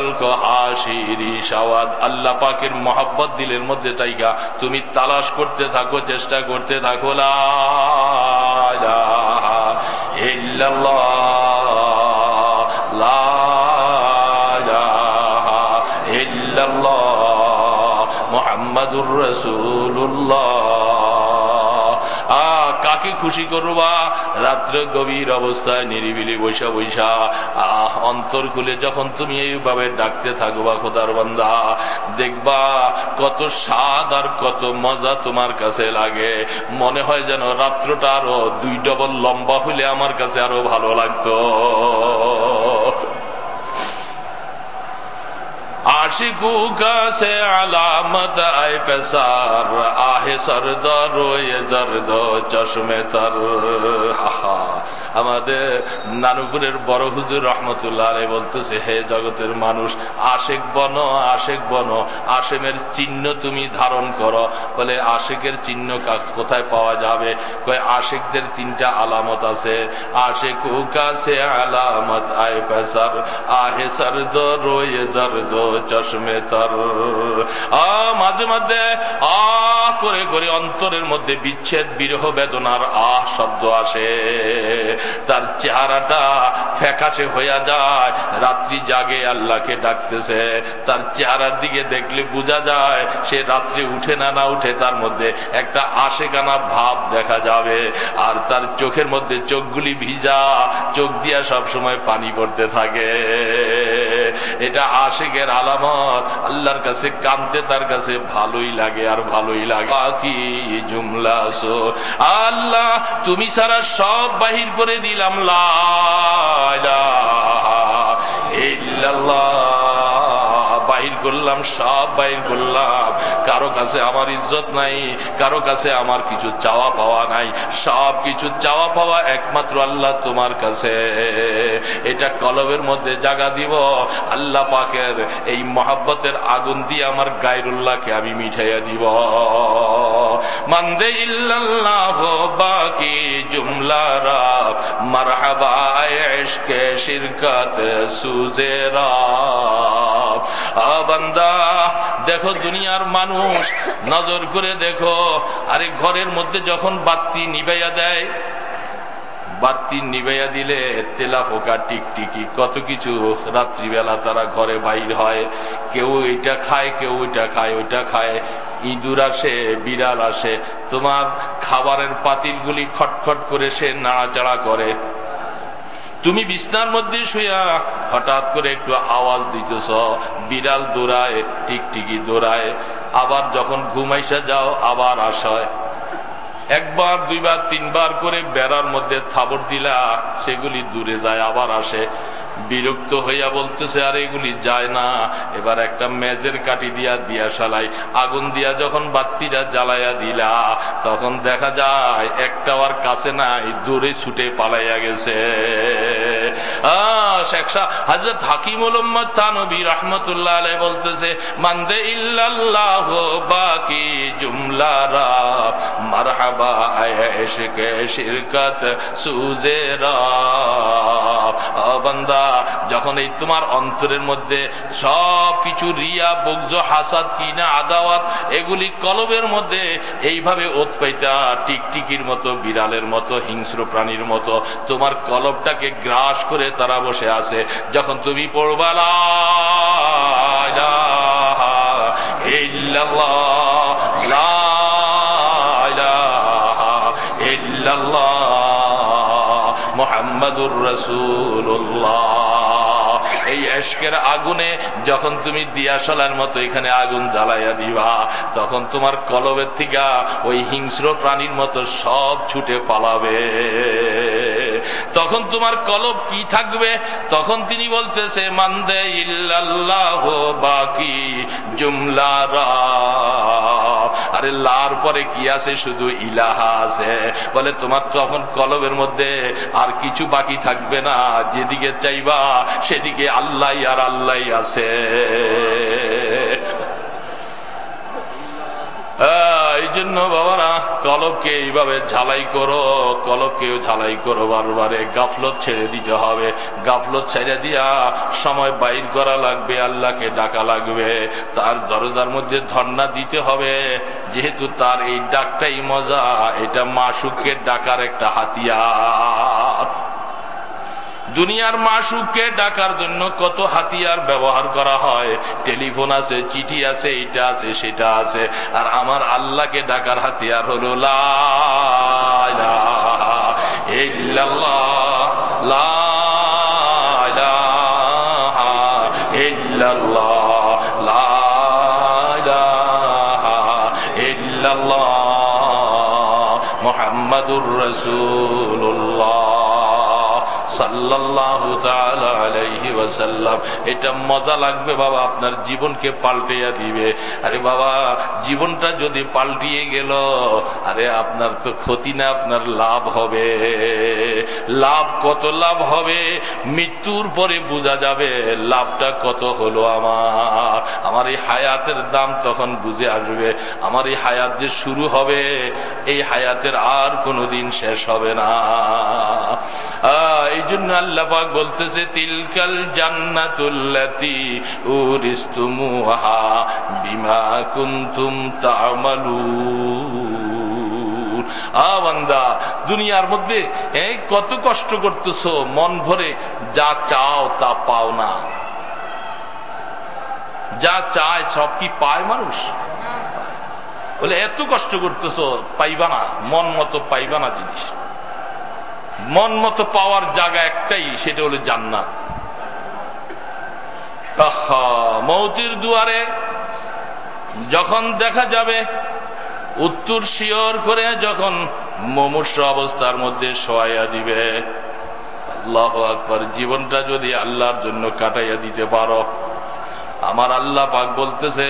হাসিরি সাওয়াদ আল্লাহ পাকের মহাব্বত দিলের মধ্যে তাইকা তুমি তালাশ করতে থাকো, চেষ্টা করতে থাকো, লা মোহাম্মদুর রসুল্লাহ কাকে খুশি করবা রাত্র গভীর অবস্থায় নিরিবিলি বৈশা বৈশা আহ অন্তর খুলে যখন তুমি এইভাবে ডাকতে থাকবা খোদার বান্দা, দেখবা কত স্বাদ আর কত মজা তোমার কাছে লাগে। মনে হয় যেন রাত্রটা আরও দুই ডবল লম্বা হলে আমার কাছে আরও ভালো লাগতো। آشکو کا سے علامت آئے پیسار آہ سرد روئے زرد چشم تر۔ ہاں আমাদের নানুপুরের বড় হুজুর রহমতুল্লাহ আলী বলতেছে, হে জগতের মানুষ, আশেক বন আশেক বন, আশেমের চিহ্ন তুমি ধারণ করো। বলে, আশেকের চিহ্ন কোথায় পাওয়া যাবে? কয়, আশেকদের তিনটা আলামত আছে। আশেক সে আলামত, আয় পেসার, আহে সরদ, রোয়ে জর্দ চশমে তর। মাঝে মাঝে আহ করে করে অন্তরের মধ্যে বিচ্ছেদ, বিরহ বেদনার আহ শব্দ আসে। তার চেহারাটা ফ্যাকাশে হইয়া যায়, রাত্রি জাগে, আল্লাহকে ডাকতেছে। তার চেহারার দিকে দেখলে বোঝা যায়, সে রাত্রি উঠে না না উঠে, তার মধ্যে একটা আশেকানা ভাব দেখা যাবে। আর তার চোখের মধ্যে চোখগুলি ভিজা, চোখ দিয়া সব সময় পানি পড়তে থাকে। এটা আশেকের আলামত। আল্লাহর কাছে কানতে তার কাছে ভালোই লাগে আর ভালোই লাগে। কি জুমলা আল্লাহ, তুমি সারা সব বাহির করে দিলাম বাহির করলাম, সব বাহির করলাম। কারও কাছে আমার ইজ্জত নাই, কারও কাছে আমার কিছু চাওয়া পাওয়া নাই। সব কিছু চাওয়া পাওয়া একমাত্র আল্লাহ তোমার কাছে। এটা কলবের মধ্যে জাগা দিব। আল্লাহ পাকের এই মহাব্বতের আগুন দিয়ে আমার গায়রুল্লাহকে আমি মিঠাইয়া দিব। মান্দে ইল্লাল্লাহ বাকি জুমলারা মারহাবায় শিরকাত, সুজেরা। বান্দা, দেখো দুনিয়ার মানুষ, নজর করে দেখো। আরে ঘরের মধ্যে যখন বাত্তি নিবাইয়া দেয় বাত্তি নিবাইয়া দিলে তেলা ফোকা টিকটিকি, কত কিছু। রাত্রিবেলা তারা ঘরে বাইর হয়, কেউ এইটা খায়, কেউ ওইটা খায় ওইটা খায়। ইঁদুর আসে, বিড়াল আসে, তোমার খাবারের পাতিলগুলি খটখট করে সে নাড়াচাড়া করে। তুমি বিছনার মধ্যে শুয়া হঠাৎ করে একটু আওয়াজ দিতেছ, বিড়াল দৌড়ায়, টিকটিকি দৌড়ায়, আবার যখন ঘুমাইসা যাও, আবার আসায়। একবার, দুইবার, তিনবার করে বেড়ার মধ্যে থাবর দিলা, সেগুলি দূরে যায়, আবার আসে। বিরক্ত হইয়া বলতেছে, আর, এগুলি যায় না। এবার একটা মেজের কাটি দিয়া দিয়া সালাই আগুন দিয়া যখন বাত্তিটা জ্বালাইয়া দিলা, তখন দেখা যায় একটা আর কাছে নাই, দূরে ছুটে পালাইয়া গেছে। শেখা হাজরত হাকিম উলম্মদ থানবী রহমতুল্লাহ আলাই বলতেছে, মান্দে ইল্লাল্লাহ বাকি জুমলারা, মারহাবা এশকে শিরকত সুজেরা। বন্দা যখন এই তোমার অন্তরের মধ্যে সব কিছু রিয়া বগ্জ হাসাদ, কিনা, আদাওয়াত, এগুলি কলবের মধ্যে এইভাবে ওৎপাইতা টিকটিকির মতো, বিড়ালের মতো, হিংস্র প্রাণীর মতো, তোমার কলবটাকে গ্রাস করে তারা বসে আছে। যখন তুমি পড়বালা মোহাম্মদুর রসুল্লাহ এই এশকের আগুনে যখন তুমি দিয়াশলার মতো এখানে আগুন জ্বালাইয়া দিবা, তখন তোমার কলবের থেকে ওই হিংস্র প্রাণীর মতো সব ছুটে পালাবে। তখন তোমার কলব কি থাকবে? তখন তিনি বলতেছে, মান্দে ইল্লাল্লাহ বাকি জুমলারা। আরে লার পরে কি আছে? শুধু ইলাহা আছে। বলে, তোমার তখন কলবের মধ্যে আর কিছু বাকি থাকবে না। যেদিকে চাইবা, সেদিকে আল্লাহ আর আল্লাহ আছে। এই জন্য বাবারা কলবকে এইভাবে ঝালাই করো কলবকেও ঝালাই করো বারবারে, গাফলত ছেড়ে দিতে হবে। গাফলত ছেড়ে দিয়া সময় বাইর করা লাগবে, আল্লাহকে ডাকা লাগবে। তার দরজার মধ্যে ধর্ণা দিতে হবে, যেহেতু তার এই ডাকটাই মজা, এটা মাসুককে ডাকার একটা হাতিয়ার। দুনিয়ার মাসুককে ডাকার জন্য কত হাতিয়ার ব্যবহার করা হয়। টেলিফোন আছে, চিঠি আছে এটা আছে, সেটা আছে। আর আমার আল্লাহকে ডাকার হাতিয়ার হল মোহাম্মদুর রসুল্লাহ এটা মজা লাগবে বাবা, আপনার জীবনকে পাল্টিয়া দিবে। আরে বাবা, জীবনটা যদি পাল্টিয়ে গেল, আরে আপনার তো ক্ষতি না, আপনার লাভ হবে। লাভ কত লাভ হবে, মৃত্যুর পরে বোঝা যাবে লাভটা কত হলো আমার। আমার এই হায়াতের দাম তখন বুঝে আসবে। আমার এই হায়াত যে শুরু হবে, এই হায়াতের আর কোনোদিন শেষ হবে না। এই জন্য আল্লাপাক বলতেছে, তিলকাল জান্নাতুল্লাতি উরিস্তুমুহা বিমা কুন্তুম তামালু আবান্দা দুনিয়ার মধ্যে, এই কত কষ্ট করতেছ, মন ভরে যা চাও তা পাও না। যা চায় সব কি পায় মানুষ? বলে, এত কষ্ট করতেছ, পাইবা না, মন মতো পাইবা না জিনিস। মন মতো পাওয়ার জায়গা একটাই, সেটা হলো জান্নাত। মৌতির দুয়ারে যখন দেখা যাবে, উত্তর শিওর করে যখন মমুষ অবস্থার মধ্যে সহায়া দিবে। আল্লাহ আকবর, জীবনটা যদি আল্লাহর জন্য কাটাইয়া দিতে পারো। আমার আল্লাহ পাক বলতেছে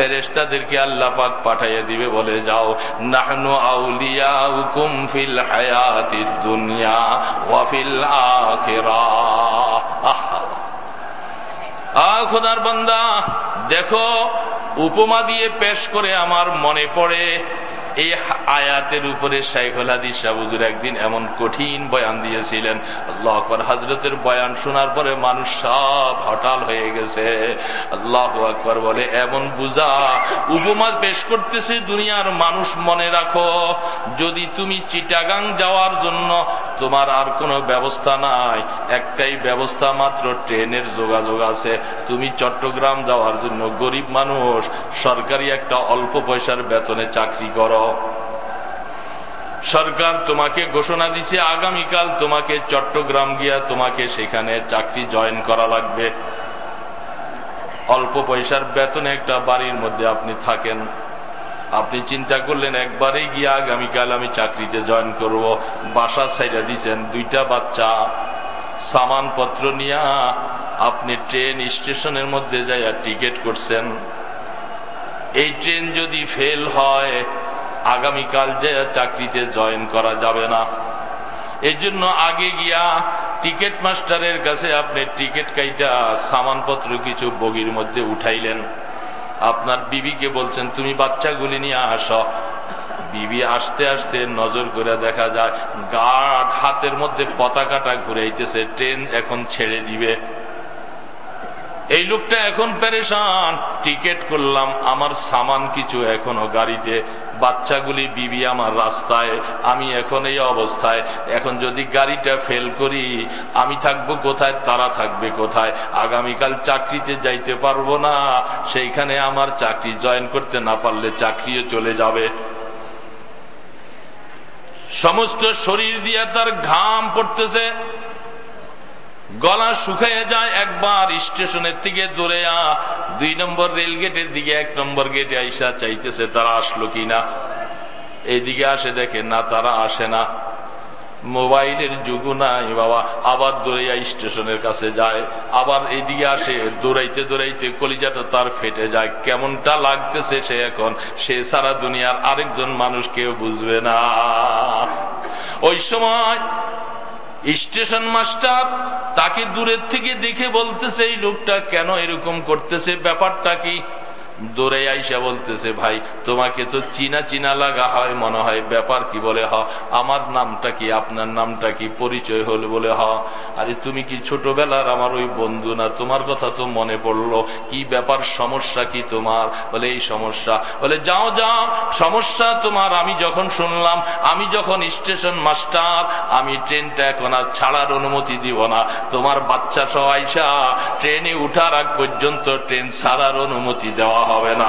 ফেরেস্তাদেরকে আল্লাহ পাক পাঠাইয়া দিবে, বলে, যাও, নাহনু আউলিয়া হুকুম ফিল হায়াতি দুনিয়া ওয়াফিল আখেরা। আ খোদার বান্দা, দেখো, উপমা দিয়ে পেশ করে আমার মনে পড়ে এই আয়াতের উপরে শাইখুল হাদিস সাবুজুর একদিন এমন কঠিন বয়ান দিয়েছিলেন, আল্লাহ আকবর হাজরতের বয়ান শোনার পরে মানুষ সব হটাল হয়ে গেছে। আল্লাহ আকবর বলে, এমন বুঝা উপমা পেশ করতেছে দুনিয়ার মানুষ মনে রাখো, যদি তুমি চিটাগাং যাওয়ার জন্য তোমার আর কোনো ব্যবস্থা নাই। একটাই ব্যবস্থা মাত্র ট্রেনের যোগাযোগ আছে। তুমি চট্টগ্রাম যাওয়ার জন্য গরিব মানুষ, সরকারি একটা অল্প পয়সার বেতনে চাকরি করো। সরকার তোমাকে ঘোষণা দিছে, আগামীকাল তোমাকে চট্টগ্রাম গিয়া তোমাকে সেখানে চাকরি জয়েন করা লাগবে। অল্প পয়সার বেতনে একটা বাড়ির মধ্যে আপনি থাকেন। আপনি চিন্তা করলেন, একবারেই গিয়ে আগামীকাল আমি চাকরিতে জয়েন করব। বাসা সাইডা দিচ্ছেন দুইটা বাচ্চা। সামানপত্র নিয়া আপনি ট্রেন স্টেশনের মধ্যে যাইয়া টিকিট করছেন। এই ট্রেন যদি ফেল হয়, আগামীকাল যে চাকরিতে জয়েন করা যাবে না। এই জন্য আগে গিয়া টিকিট মাস্টারের কাছে আপনি টিকিট কাইটা সামানপত্র কিছু বগির মধ্যে উঠাইলেন। আপনার বিবিকে বলছেন, তুমি বাচ্চাগুলি নিয়ে আস। বিবি আসতে আসতে নজর করে দেখা যায়, গাঢ় হাতের মধ্যে পতাকাটা ঘুরাইতেছে, ট্রেন এখন ছেড়ে দিবে। এই লোকটা এখন প্যারেশান টিকেট করলাম, আমার সামান কিছু এখনও গাড়িতে। বাচ্চাগুলি, বিবি আমার রাস্তায়, আমি এখন এই অবস্থায়। এখন যদি গাড়িটা ফেল করি, আমি থাকব কোথায়, তারা থাকবে কোথায়? আগামীকাল চাকরিতে যাইতে পারব না। সেইখানে আমার চাকরি জয়েন করতে না পারলে চাকরিও চলে যাবে। সমস্ত শরীর দিয়ে তার ঘাম পড়তেছে। গলা শুকাইয়া যায় একবার স্টেশনের থেকে দূরে আ, দুই নম্বর রেল গেটের দিকে, এক নম্বর গেটে আইসা চাইতেছে তারা আসলো কিনা। এইদিকে আসে দেখে, না, তারা আসে না। মোবাইলের যুগ নাই বাবা, আবার দৌড়াইয়া স্টেশনের কাছে যায়। আবার এইদিকে আসে, দৌড়াইতে দৌড়াইতে কলিজাটা তার ফেটে যায়। কেমনটা লাগতেছে সে এখন? সে সারা দুনিয়ার আরেকজন মানুষ কেউ বুঝবে না। ওই সময় স্টেশন মাস্টার তাকে দূরের থেকে দেখে বলতেছে এই লোকটা কেন এরকম করতেছে? ব্যাপারটা কি? দৌড়ে আইসা বলতেছে, ভাই, তোমাকে তো চিনা চিনা লাগা হয় মনে হয়। ব্যাপার কি বলে, হ, আমার নামটা কি, আপনার নামটা কি, পরিচয় হল বলে, হ। আরে, তুমি কি ছোটবেলার আমার ওই বন্ধু না? তোমার কথা তো মনে পড়ল। কি ব্যাপার, সমস্যা কি তোমার? বলে, এই সমস্যা। বলে, যাও যাও, সমস্যা তোমার। আমি যখন শুনলাম, আমি যখন স্টেশন মাস্টার, আমি ট্রেনটা এখন আর ছাড়ার অনুমতি দিব না। তোমার বাচ্চা সহ আইসা ট্রেনে উঠার আগ পর্যন্ত ট্রেন ছাড়ার অনুমতি দেওয়া হবে না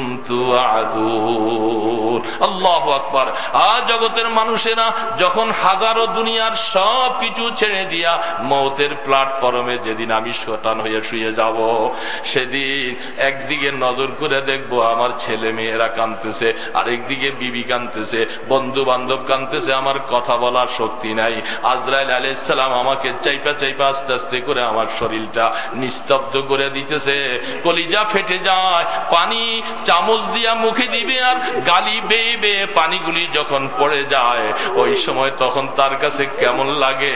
আল্লাহ আকবর। আজ জগতের মানুষেরা যখন হাজারো দুনিয়ার সব কিছু ছেড়ে দিয়া মৌতের প্ল্যাটফর্মে যেদিন আমি শতান হয়ে শুয়ে যাব, সেদিন একদিকে নজর করে দেখব আমার ছেলে মেয়েরা কানতেছে আরেকদিকে বিবি কানতেছে বন্ধু বান্ধব কানতেছে আমার কথা বলার শক্তি নাই। আজরাইল আলাইসালাম আমাকে চাইপা চাইপা আস্তে আস্তে করে আমার শরীরটা নিস্তব্ধ করে দিতেছে। কলিজা ফেটে যায়, পানি চামচ দিয়া মুখে দিবে আর গালি বেয়ে বেয়ে পানিগুলি যখন পড়ে যায়, ওই সময় তখন তার কাছে কেমন লাগে?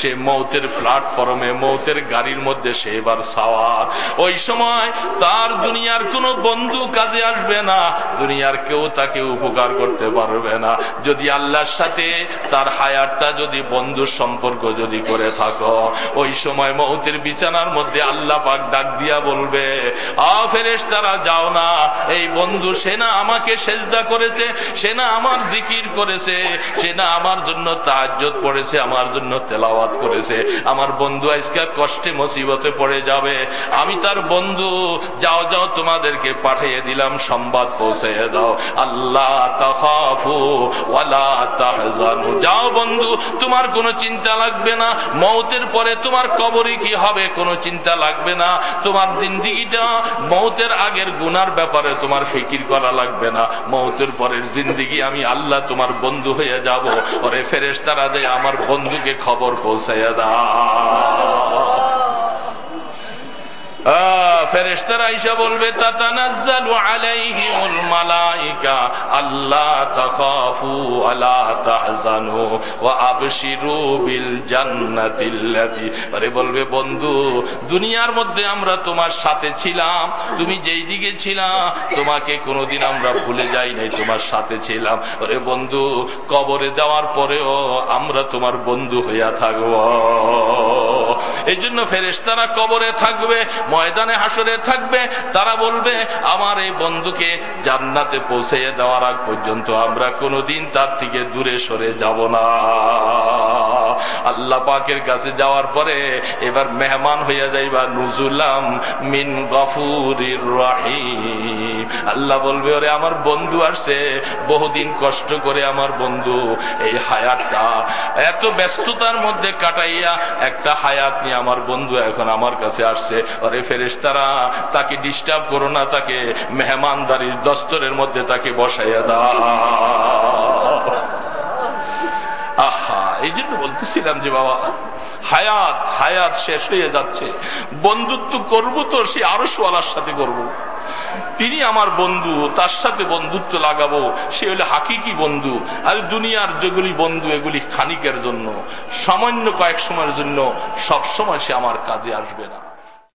সে মৌতের প্ল্যাটফর্মে মৌতের গাড়ির মধ্যে সে এবার সাওয়ার ওই সময় তার দুনিয়ার কোনো বন্ধু কাজে আসবে না, দুনিয়ার কেউ তাকে উপকার করতে পারবে না। যদি আল্লাহর সাথে তার হায়ারটা যদি বন্ধুর সম্পর্ক যদি করে থাকো, ওই সময় মৌতের বিছানার মধ্যে আল্লাহ পাক ডাক দিয়া বলবে, আ ফেরেস তারা যাও না এই বন্ধু সে না আমাকে সেজদা করেছে সে না আমার জিকির করেছে সে না আমার জন্য তাহাজ্জত পড়েছে, আমার জন্য তেলাওয়াত করেছে। আমার বন্ধু আজকে কষ্টে মুসিবতে পড়ে যাবে। আমি তার বন্ধু, যাও যাও, তোমাদেরকে পাঠিয়ে দিলাম, সংবাদ পৌঁছে দাও। আল্লাহ তাহাফু যাও বন্ধু, তোমার কোনো চিন্তা লাগবে না, মৌতের পরে তোমার কবরে কি হবে, কোনো চিন্তা লাগবে না। তোমার জিন্দিগিটা মৌতের আগের গুনার ব্যাপারে তোমার ফিকির করা লাগবে না। মহতের পরের জিন্দিগি আমি আল্লাহ তোমার বন্ধু হয়ে যাব। ওরে ফেরেস তারা যে আমার বন্ধুকে খবর পৌঁছাইয়া দা ফেরেস্তারা ইসা বলবে, তাতানাজ্জালু আলাইহিমুল মালাইকা আল্লাহ আলা আরে বলবে, বন্ধু, দুনিয়ার মধ্যে আমরা তোমার সাথে ছিলাম, তুমি যেই দিকে ছিলা, তোমাকে কোনোদিন আমরা ভুলে যাই নাই, তোমার সাথে ছিলাম। আরে বন্ধু, কবরে যাওয়ার পরেও আমরা তোমার বন্ধু হইয়া থাকব। এই জন্য ফেরেস্তারা কবরে থাকবে, ময়দানে হাসরে থাকবে। তারা বলবে, আমার এই বন্ধুকে জান্নাতে পৌঁছে দেওয়ার আগ পর্যন্ত আমরা কোনোদিন তার থেকে দূরে সরে যাব না। আল্লাহ পাকের কাছে যাওয়ার পরে এবার মেহমান হইয়া যাইবা, নুজুলাম মিন গফুরির রাহিম। আল্লাহ বলবে, ওরে আমার বন্ধু আসছে। বহুদিন কষ্ট করে আমার বন্ধু এই হায়াতটা এত ব্যস্ততার মধ্যে কাটাইয়া একটা হায়াত নিয়ে আমার বন্ধু এখন আমার কাছে আসছে। ওরে ফেরেস্তারা তাকে ডিস্টার্ব করো না, তাকে মেহমানদারির দস্তরের মধ্যে তাকে বসাইয়া দাও। আহা এই জন্য বলতেছিলাম যে বাবা হায়াত হায়াত শেষ হয়ে যাচ্ছে। বন্ধুত্ব করব তো, সে আরও সোয়ালার সাথে করব। তিনি আমার বন্ধু, তার সাথে বন্ধুত্ব লাগাবো। সে হলে হাকিকি বন্ধু। আর দুনিয়ার যেগুলি বন্ধু, এগুলি খানিকের জন্য। সামান্য কয়েক সময়ের জন্য সব সময় সে আমার কাজে আসবে না।